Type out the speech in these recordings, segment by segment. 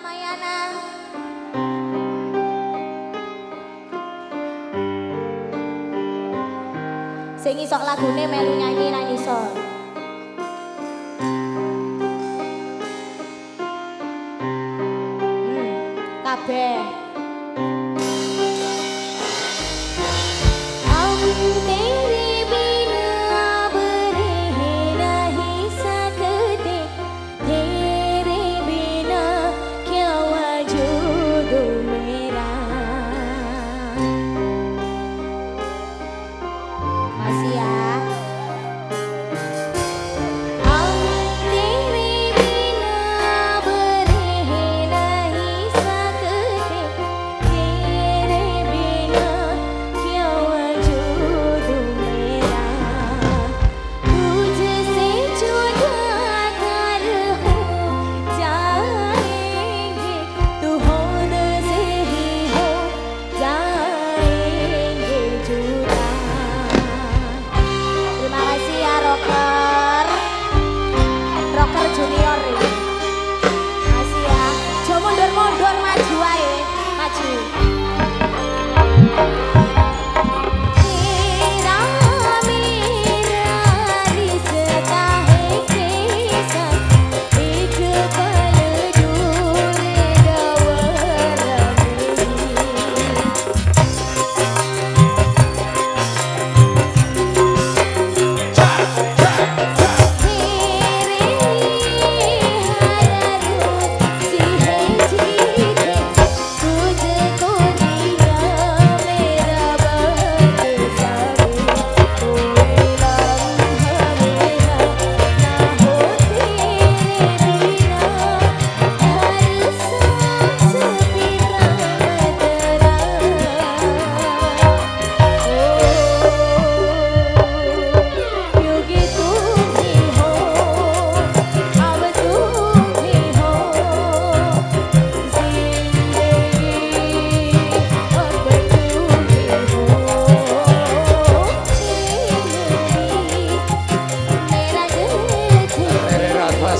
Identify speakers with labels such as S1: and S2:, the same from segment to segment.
S1: Ramayana. Sing isok lagune melu nyanyi nang isor. Hmm, kabeh.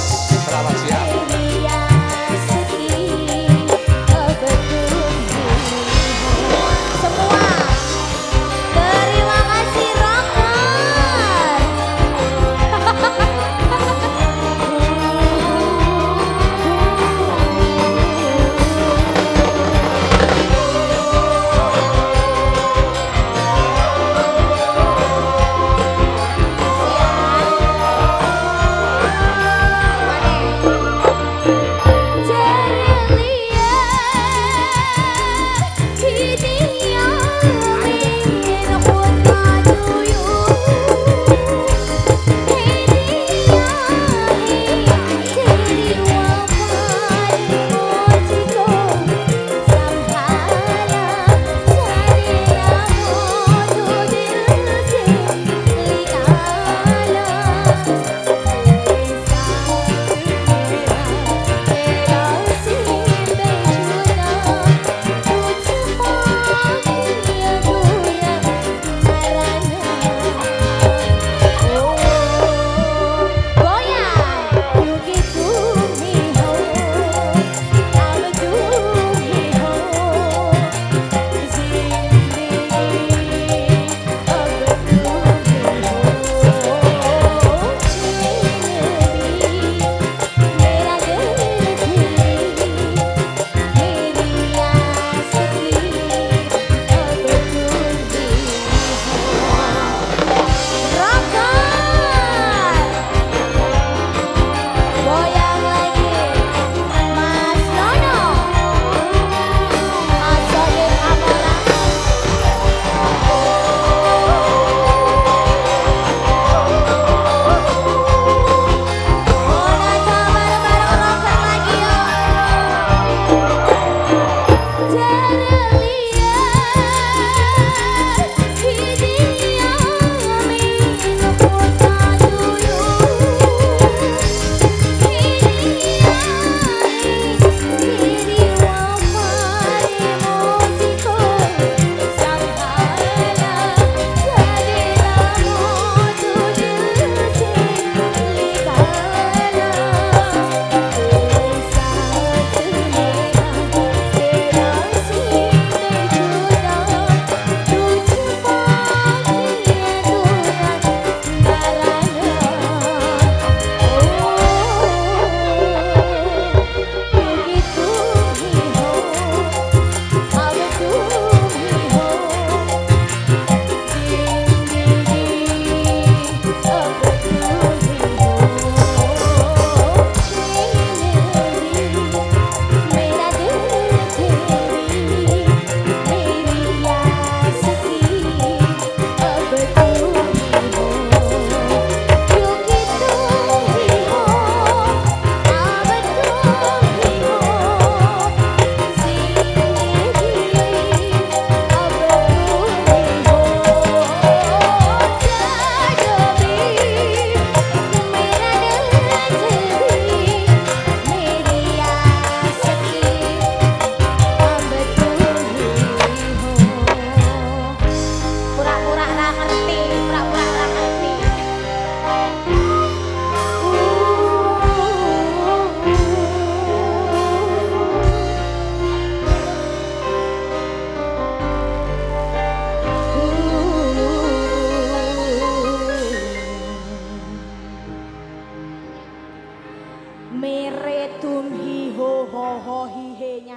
S1: Terima kasih.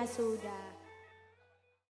S1: Sudah.